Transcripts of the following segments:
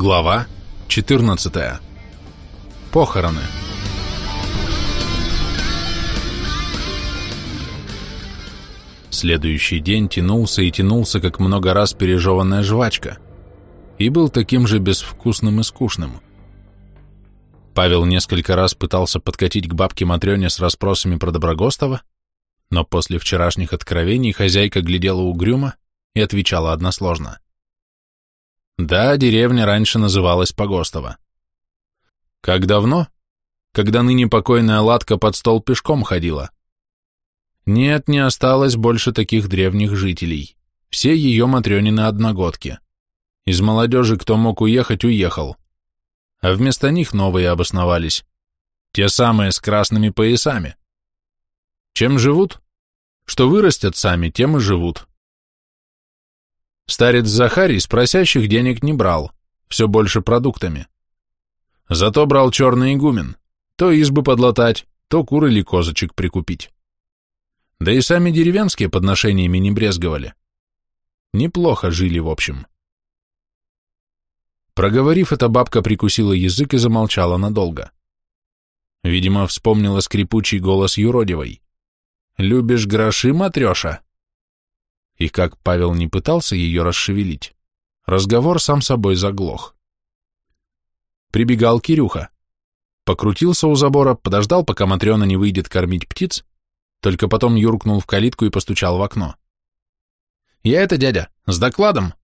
Глава 14. Похороны. Следующий день тянулся и тянулся, как много раз пережеванная жвачка, и был таким же безвкусным и скучным. Павел несколько раз пытался подкатить к бабке Матрёне с расспросами про Доброгостова, но после вчерашних откровений хозяйка глядела угрюмо и отвечала односложно. Да, деревня раньше называлась Погостово. Как давно? Когда ныне покойная Ладка под стол пешком ходила. Нет, не осталось больше таких древних жителей. Все ее Матрёнины одногодки. Из молодежи, кто мог уехать, уехал. А вместо них новые обосновались. Те самые с красными поясами. Чем живут? Что вырастят сами, тем и живут. Старец Захарий с просящих денег не брал, все больше продуктами. Зато брал черный игумен, то избы подлатать, то кур или козочек прикупить. Да и сами деревенские подношениями не брезговали. Неплохо жили, в общем. Проговорив это, бабка прикусила язык и замолчала надолго. Видимо, вспомнила скрипучий голос юродивой. «Любишь гроши, Матреша?» И как Павел не пытался ее расшевелить, разговор сам собой заглох. Прибегал Кирюха. Покрутился у забора, подождал, пока Матрена не выйдет кормить птиц, только потом юркнул в калитку и постучал в окно. «Я это, дядя, с докладом!»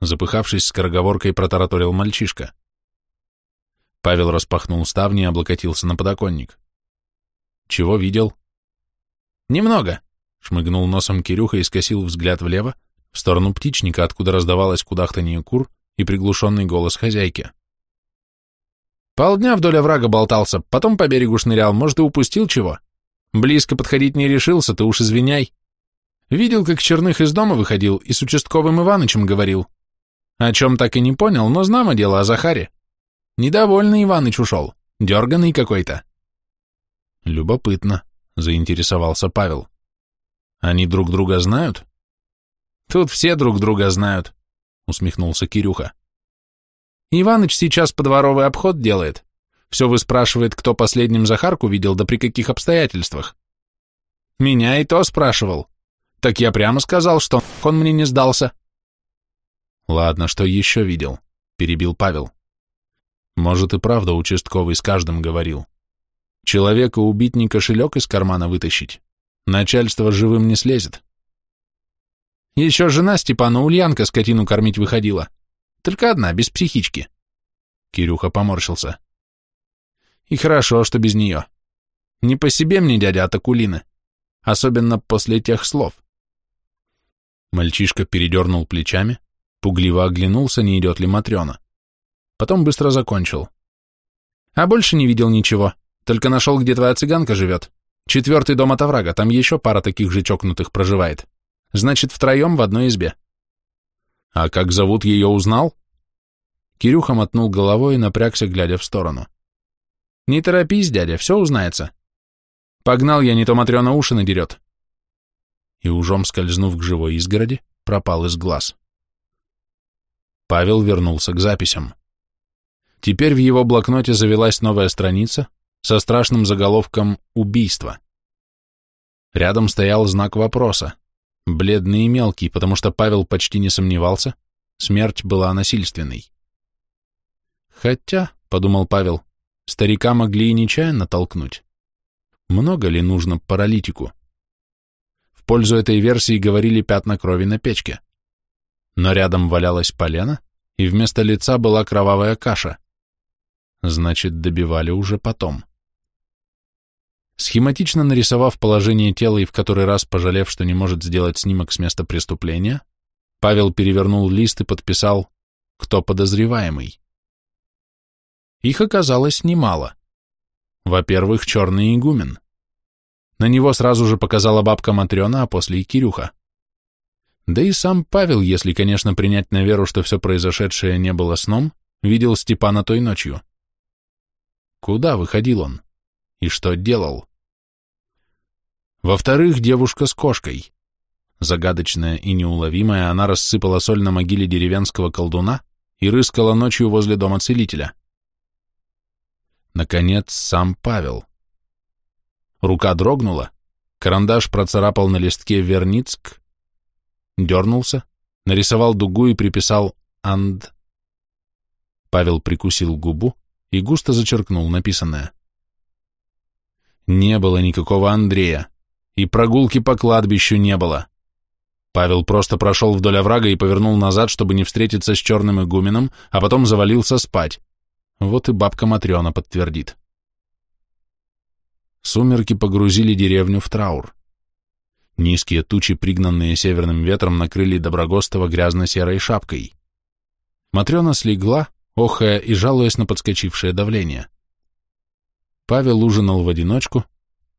Запыхавшись скороговоркой, протараторил мальчишка. Павел распахнул ставни и облокотился на подоконник. «Чего видел?» «Немного. Шмыгнул носом Кирюха и скосил взгляд влево, в сторону птичника, откуда раздавалось кудахтанье кур и приглушенный голос хозяйки. Полдня вдоль оврага болтался, потом по берегу шнырял, может, и упустил чего. Близко подходить не решился, ты уж извиняй. Видел, как Черных из дома выходил и с участковым Иванычем говорил. О чем так и не понял, но знамо дело о Захаре. Недовольный Иваныч ушел, дерганый какой-то. Любопытно, заинтересовался Павел. Они друг друга знают? Тут все друг друга знают, усмехнулся Кирюха. Иваныч сейчас подворовый обход делает. Все выспрашивает, кто последним Захарку видел, да при каких обстоятельствах. Меня и то спрашивал. Так я прямо сказал, что он мне не сдался. Ладно, что еще видел? Перебил Павел. Может и правда участковый с каждым говорил. Человека убить не кошелек из кармана вытащить, Начальство живым не слезет. Еще жена Степана Ульянка скотину кормить выходила. Только одна, без психички. Кирюха поморщился. И хорошо, что без нее. Не по себе мне дядя от Акулины. Особенно после тех слов. Мальчишка передернул плечами, пугливо оглянулся, не идет ли Матрена. Потом быстро закончил. А больше не видел ничего, только нашел, где твоя цыганка живет. Четвертый дом от оврага, там еще пара таких же чокнутых проживает. Значит, втроем в одной избе. А как зовут ее узнал? Кирюха мотнул головой и напрягся, глядя в сторону. Не торопись, дядя, все узнается. Погнал я, не то Матрена уши надерет. И ужом скользнув к живой изгороди, пропал из глаз. Павел вернулся к записям. Теперь в его блокноте завелась новая страница, со страшным заголовком «Убийство». Рядом стоял знак вопроса, бледный и мелкий, потому что Павел почти не сомневался, смерть была насильственной. Хотя, — подумал Павел, — старика могли и нечаянно толкнуть. Много ли нужно паралитику? В пользу этой версии говорили пятна крови на печке. Но рядом валялась полена, и вместо лица была кровавая каша. Значит, добивали уже потом. Схематично нарисовав положение тела и в который раз пожалев, что не может сделать снимок с места преступления, Павел перевернул лист и подписал «Кто подозреваемый?». Их оказалось немало. Во-первых, черный игумен. На него сразу же показала бабка Матрена, а после и Кирюха. Да и сам Павел, если, конечно, принять на веру, что все произошедшее не было сном, видел Степана той ночью. Куда выходил он? И что делал. Во-вторых, девушка с кошкой. Загадочная и неуловимая, она рассыпала соль на могиле деревенского колдуна, и рыскала ночью возле дома целителя. Наконец, сам Павел. Рука дрогнула, карандаш процарапал на листке Верницк, дернулся, нарисовал дугу и приписал «Анд». Павел прикусил губу и густо зачеркнул написанное. Не было никакого Андрея, и прогулки по кладбищу не было. Павел просто прошел вдоль оврага и повернул назад, чтобы не встретиться с черным игуменом, а потом завалился спать. Вот и бабка Матрена подтвердит. Сумерки погрузили деревню в траур. Низкие тучи, пригнанные северным ветром, накрыли Доброгостова грязно-серой шапкой. Матрена слегла, охая и жалуясь на подскочившее давление. Павел ужинал в одиночку,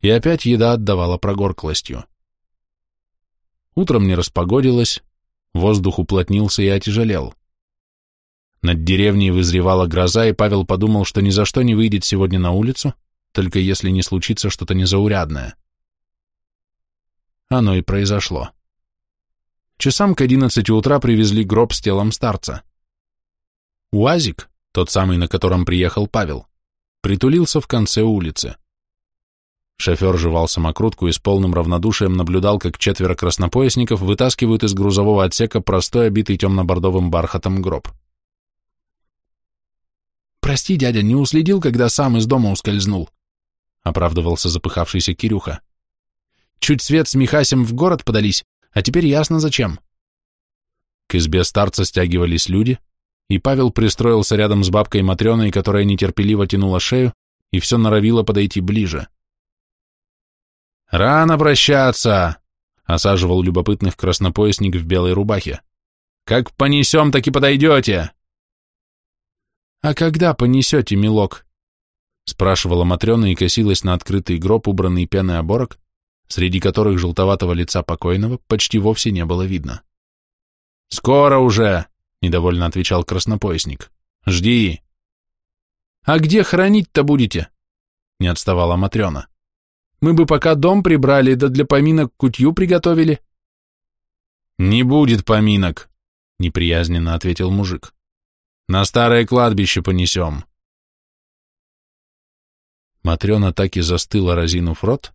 и опять еда отдавала прогорклостью. Утром не распогодилось, воздух уплотнился и отяжелел. Над деревней вызревала гроза, и Павел подумал, что ни за что не выйдет сегодня на улицу, только если не случится что-то незаурядное. Оно и произошло. Часам к одиннадцати утра привезли гроб с телом старца. УАЗик, тот самый, на котором приехал Павел, притулился в конце улицы. Шофер жевал самокрутку и с полным равнодушием наблюдал, как четверо краснопоясников вытаскивают из грузового отсека простой, обитый темно-бордовым бархатом гроб. «Прости, дядя, не уследил, когда сам из дома ускользнул», — оправдывался запыхавшийся Кирюха. «Чуть свет с Михасем в город подались, а теперь ясно зачем». К избе старца стягивались люди, и Павел пристроился рядом с бабкой Матрёной, которая нетерпеливо тянула шею и все норовила подойти ближе. «Рано прощаться!» — осаживал любопытных краснопоясник в белой рубахе. «Как понесем, так и подойдете!» «А когда понесете, милок?» — спрашивала Матрёна и косилась на открытый гроб, убранный пеной оборок, среди которых желтоватого лица покойного почти вовсе не было видно. «Скоро уже!» — недовольно отвечал краснопоясник. «Жди!» «А где хранить-то будете?» — не отставала Матрена. «Мы бы пока дом прибрали, да для поминок кутью приготовили». «Не будет поминок», — неприязненно ответил мужик. «На старое кладбище понесем». Матрена так и застыла, разинув рот,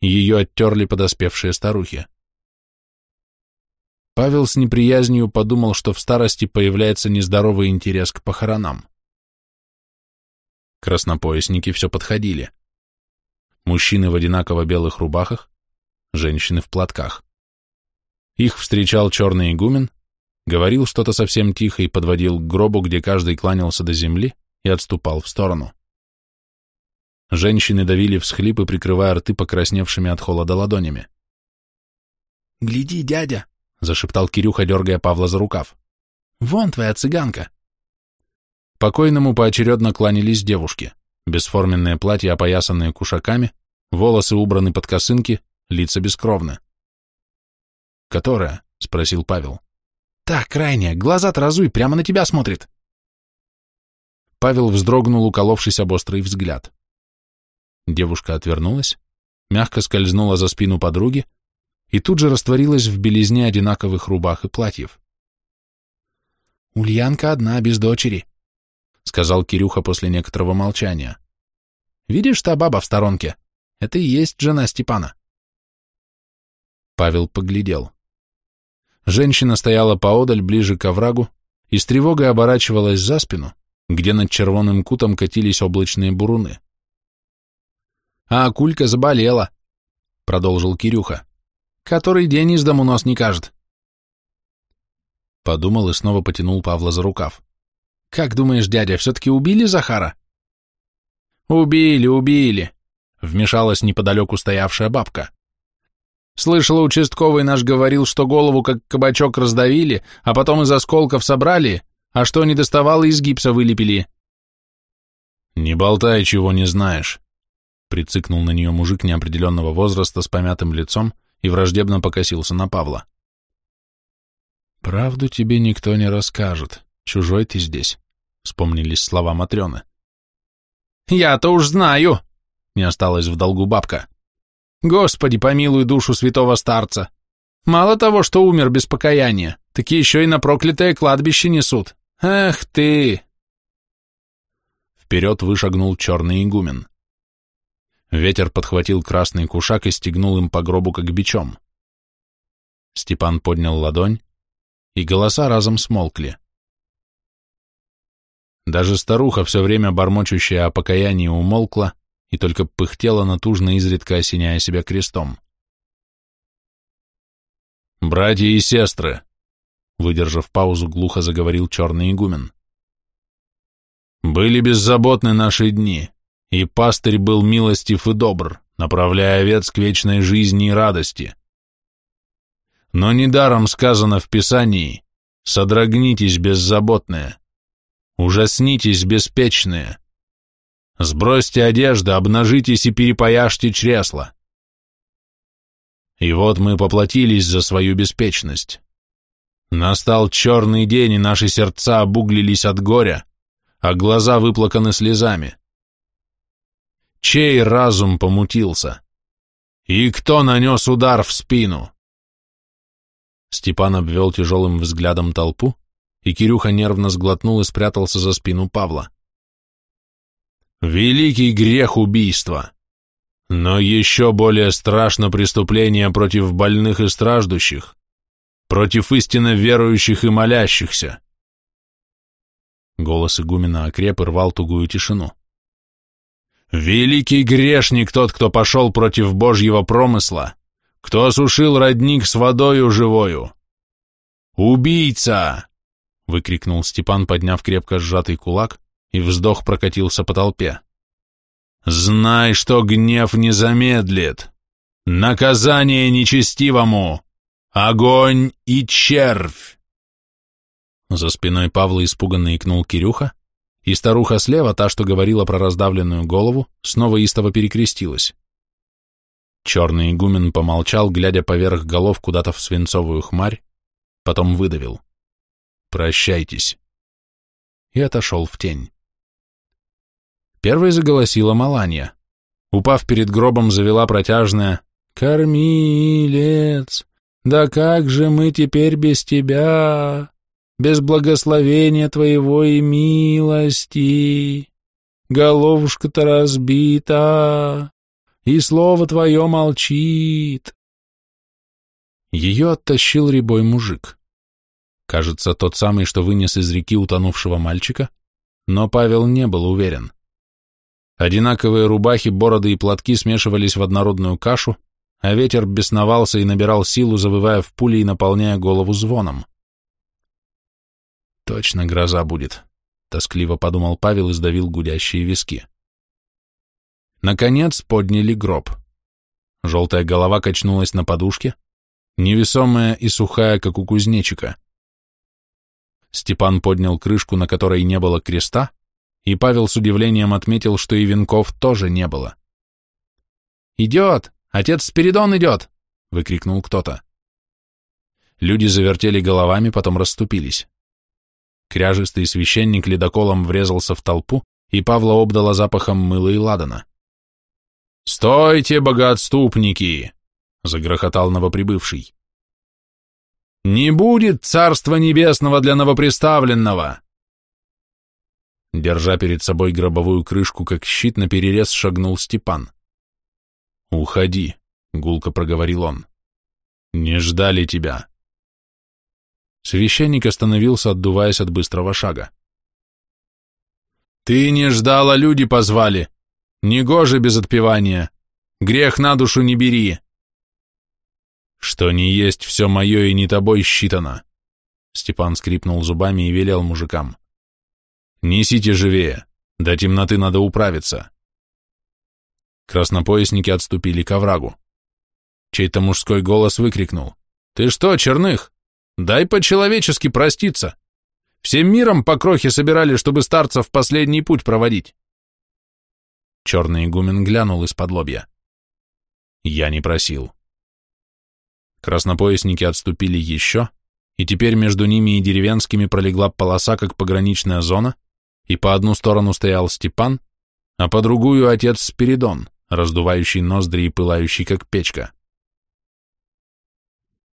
и ее оттерли подоспевшие старухи. Павел с неприязнью подумал, что в старости появляется нездоровый интерес к похоронам. Краснопоясники все подходили. Мужчины в одинаково белых рубахах, женщины в платках. Их встречал черный игумен, говорил что-то совсем тихо и подводил к гробу, где каждый кланялся до земли и отступал в сторону. Женщины давили всхлипы, прикрывая рты покрасневшими от холода ладонями. «Гляди, дядя!» — зашептал Кирюха, дергая Павла за рукав. «Вон твоя цыганка!» Покойному поочередно кланялись девушки, бесформенные платья, опоясанные кушаками, волосы убраны под косынки, лица бескровны. «Которая?» — спросил Павел. «Так, крайняя, глаза-то разуй, прямо на тебя смотрит!» Павел вздрогнул, уколовшись об острый взгляд. Девушка отвернулась, мягко скользнула за спину подруги, и тут же растворилась в белизне одинаковых рубах и платьев. «Ульянка одна, без дочери», — сказал Кирюха после некоторого молчания. «Видишь та баба в сторонке? Это и есть жена Степана». Павел поглядел. Женщина стояла поодаль, ближе к оврагу, и с тревогой оборачивалась за спину, где над червоным кутом катились облачные буруны. «А Кулька заболела», — продолжил Кирюха. Который день из дому нос не кажет. Подумал и снова потянул Павла за рукав. Как думаешь, дядя, все-таки убили Захара? Убили, убили, вмешалась неподалеку стоявшая бабка. Слышала, участковый наш говорил, что голову как кабачок раздавили, а потом из осколков собрали, а что не доставало, из гипса вылепили. Не болтай, чего не знаешь, прицикнул на нее мужик неопределенного возраста с помятым лицом, и враждебно покосился на Павла. «Правду тебе никто не расскажет, чужой ты здесь», — вспомнились слова Матрёны. «Я-то уж знаю», — не осталась в долгу бабка. «Господи, помилуй душу святого старца! Мало того, что умер без покаяния, так еще и на проклятое кладбище несут. Эх ты! Вперед вышагнул черный игумен. Ветер подхватил красный кушак и стегнул им по гробу, как бичом. Степан поднял ладонь, и голоса разом смолкли. Даже старуха, все время бормочущая о покаянии, умолкла и только пыхтела натужно, изредка осеняя себя крестом. «Братья и сестры!» Выдержав паузу, глухо заговорил черный игумен. «Были беззаботны наши дни, и пастырь был милостив и добр, направляя овец к вечной жизни и радости. Но недаром сказано в Писании «Содрогнитесь, беззаботные, ужаснитесь, беспечные, сбросьте одежды, обнажитесь и перепояжьте чресла». И вот мы поплатились за свою беспечность. Настал черный день, и наши сердца обуглились от горя, а глаза выплаканы слезами. Чей разум помутился? И кто нанес удар в спину? Степан обвел тяжелым взглядом толпу, и Кирюха нервно сглотнул и спрятался за спину Павла. Великий грех убийства! Но еще более страшно преступление против больных и страждущих, против истинно верующих и молящихся. Голос игумена окреп и рвал тугую тишину. Великий грешник тот, кто пошел против Божьего промысла, кто осушил родник с водою живою. «Убийца!» — выкрикнул Степан, подняв крепко сжатый кулак, и вздох прокатился по толпе. Знай, что гнев не замедлит. Наказание нечестивому. Огонь и червь. За спиной Павла испуганно икнул Кирюха, и старуха слева, та, что говорила про раздавленную голову, снова истово перекрестилась. Черный игумен помолчал, глядя поверх голов куда-то в свинцовую хмарь, потом выдавил. «Прощайтесь» и отошел в тень. Первой заголосила Маланья. Упав перед гробом, завела протяжная «Кормилец, да как же мы теперь без тебя, без благословения твоего и милости? Головушка-то разбита, и слово твое молчит». Ее оттащил рябой мужик. Кажется, тот самый, что вынес из реки утонувшего мальчика, но Павел не был уверен. Одинаковые рубахи, бороды и платки смешивались в однородную кашу, а ветер бесновался и набирал силу, завывая в пули и наполняя голову звоном. «Точно гроза будет», — тоскливо подумал Павел и сдавил гудящие виски. Наконец подняли гроб. Желтая голова качнулась на подушке, невесомая и сухая, как у кузнечика. Степан поднял крышку, на которой не было креста, и Павел с удивлением отметил, что и венков тоже не было. «Идет! Отец Спиридон идет!» — выкрикнул кто-то. Люди завертели головами, потом расступились. Кряжистый священник ледоколом врезался в толпу, и Павла обдала запахом мыла и ладана. «Стойте, богоотступники!» — загрохотал новоприбывший. «Не будет царства небесного для новоприставленного!» Держа перед собой гробовую крышку, как щит, на перерез шагнул Степан. «Уходи», — гулко проговорил он. «Не ждали тебя». Священник остановился, отдуваясь от быстрого шага. «Ты не ждала, люди позвали. Негоже без отпевания. Грех на душу не бери». «Что не есть все мое и не тобой считано», — Степан скрипнул зубами и велел мужикам. «Несите живее, до темноты надо управиться». Краснопоясники отступили к оврагу. Чей-то мужской голос выкрикнул. «Ты что, Черных? Дай по-человечески проститься. Всем миром по крохе собирали, чтобы старца в последний путь проводить». Черный игумен глянул из-под лобья. «Я не просил». Краснопоясники отступили еще, и теперь между ними и деревенскими пролегла полоса, как пограничная зона, и по одну сторону стоял Степан, а по другую отец Спиридон, раздувающий ноздри и пылающий, как печка.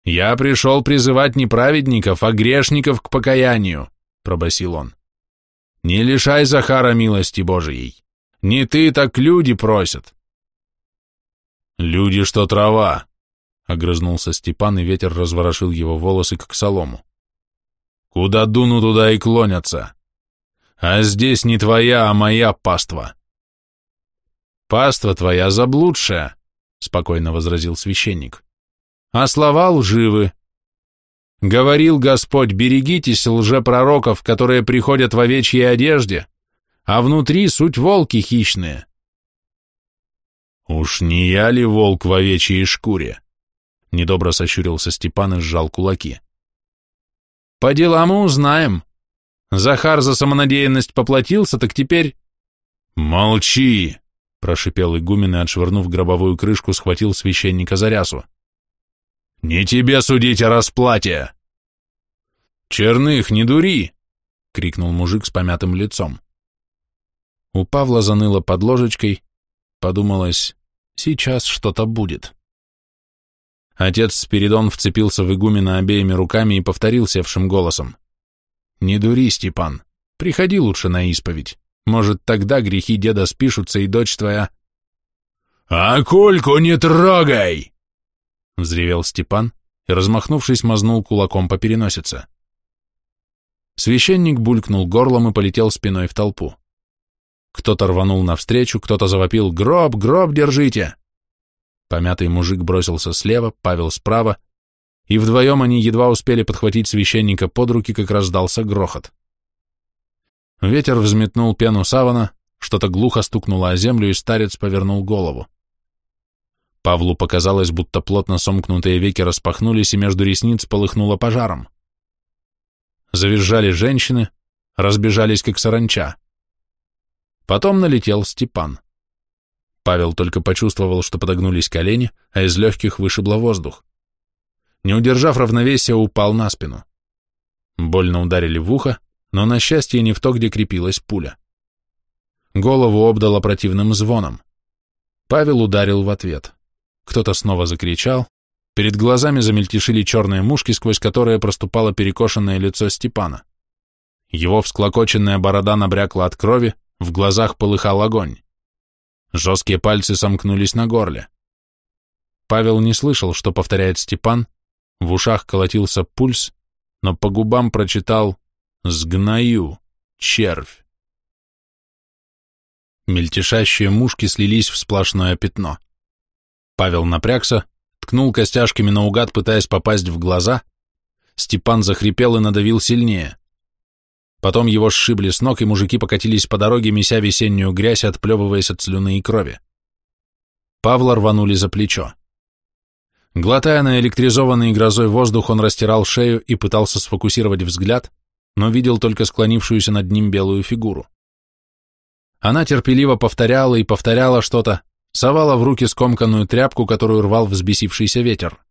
«Я пришел призывать не праведников, а грешников к покаянию», — пробасил он. «Не лишай Захара милости Божией. Не ты, так люди просят». «Люди, что трава», — огрызнулся Степан, и ветер разворошил его волосы, как солому. «Куда дуну, туда и клонятся. А здесь не твоя, а моя паства». «Паства твоя заблудшая», — спокойно возразил священник. «А слова лживы, Говорил Господь, берегитесь лжепророков, которые приходят в овечьей одежде, а внутри суть волки хищные. Уж не я ли волк в овечьей шкуре? Недобро сощурился Степан и сжал кулаки. По делам мы узнаем. Захар за самонадеянность поплатился, так теперь... Молчи! Прошипел игумен и, отшвырнув гробовую крышку, схватил священника за рясу. «Не тебе судить о расплате!» «Черных, не дури!» — крикнул мужик с помятым лицом. У Павла заныло под ложечкой, подумалось, сейчас что-то будет. Отец Спиридон вцепился в игумена обеими руками и повторил севшим голосом. «Не дури, Степан, приходи лучше на исповедь. Может, тогда грехи деда спишутся, и дочь твоя...» «А кольку не трогай!» Взревел Степан и, размахнувшись, мазнул кулаком по переносице. Священник булькнул горлом и полетел спиной в толпу. Кто-то рванул навстречу, кто-то завопил «Гроб, гроб держите!» Помятый мужик бросился слева, Павел справа, и вдвоем они едва успели подхватить священника под руки, как раздался грохот. Ветер взметнул пену савана, что-то глухо стукнуло о землю, и старец повернул голову. Павлу показалось, будто плотно сомкнутые веки распахнулись, и между ресниц полыхнуло пожаром. Завизжали женщины, разбежались, как саранча. Потом налетел Степан. Павел только почувствовал, что подогнулись колени, а из легких вышибло воздух. Не удержав равновесия, упал на спину. Больно ударили в ухо, но, на счастье, не в то, где крепилась пуля. Голову обдало противным звоном. Павел ударил в ответ. Кто-то снова закричал. Перед глазами замельтешили черные мушки, сквозь которые проступало перекошенное лицо Степана. Его всклокоченная борода набрякла от крови, в глазах полыхал огонь. Жесткие пальцы сомкнулись на горле. Павел не слышал, что повторяет Степан, в ушах колотился пульс, но по губам прочитал «Сгною, червь». Мельтешащие мушки слились в сплошное пятно. Павел напрягся, ткнул костяшками наугад, пытаясь попасть в глаза. Степан захрипел и надавил сильнее. Потом его сшибли с ног, и мужики покатились по дороге, меся весеннюю грязь, отплевываясь от слюны и крови. Павла рванули за плечо. Глотая на электризованный грозой воздух, он растирал шею и пытался сфокусировать взгляд, но видел только склонившуюся над ним белую фигуру. Она терпеливо повторяла и повторяла что-то, совала в руки скомканную тряпку, которую рвал взбесившийся ветер.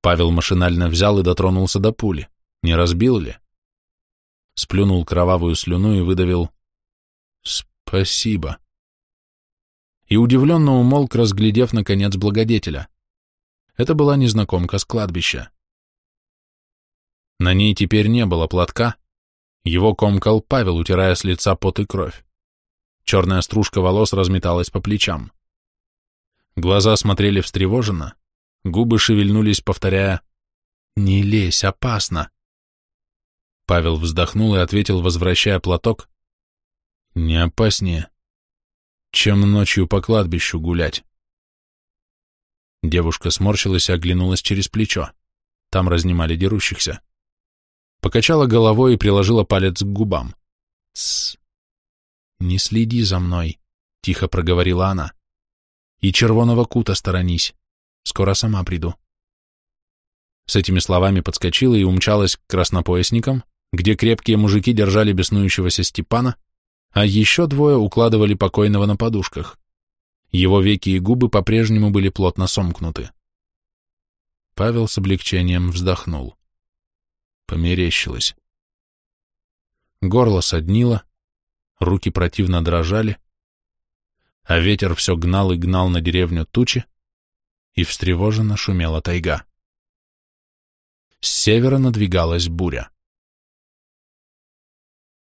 Павел машинально взял и дотронулся до пули. Не разбил ли? Сплюнул кровавую слюну и выдавил «Спасибо». И удивленно умолк, разглядев, наконец, благодетеля. Это была незнакомка с кладбища. На ней теперь не было платка, его комкал Павел, утирая с лица пот и кровь. Черная стружка волос разметалась по плечам. Глаза смотрели встревоженно, губы шевельнулись, повторяя «Не лезь, опасно!» Павел вздохнул и ответил, возвращая платок «Не опаснее, чем ночью по кладбищу гулять». Девушка сморщилась и оглянулась через плечо. Там разнимали дерущихся. Покачала головой и приложила палец к губам. «Тссс, «Не следи за мной», — тихо проговорила она. «И червоного кута сторонись. Скоро сама приду». С этими словами подскочила и умчалась к краснопоясникам, где крепкие мужики держали беснующегося Степана, а еще двое укладывали покойного на подушках. Его веки и губы по-прежнему были плотно сомкнуты. Павел с облегчением вздохнул. Померещилось. Горло соднило, руки противно дрожали, а ветер все гнал и гнал на деревню тучи, и встревоженно шумела тайга. С севера надвигалась буря.